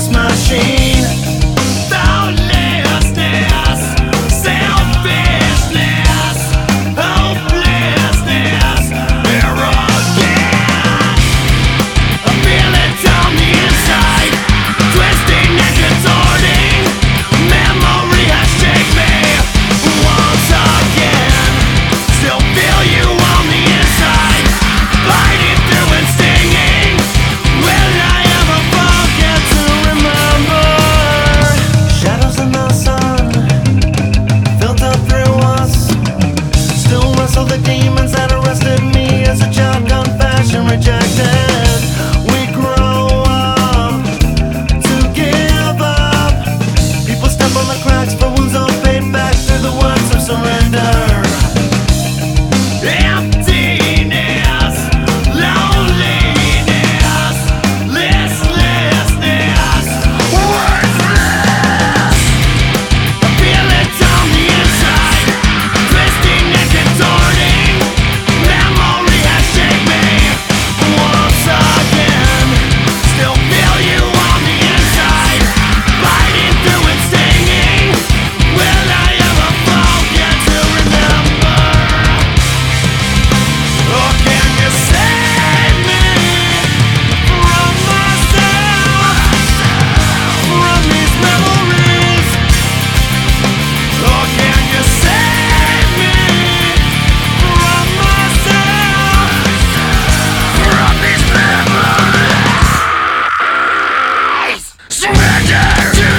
this machine. the demons that arrested me as a child gone fashion rejected. Surrender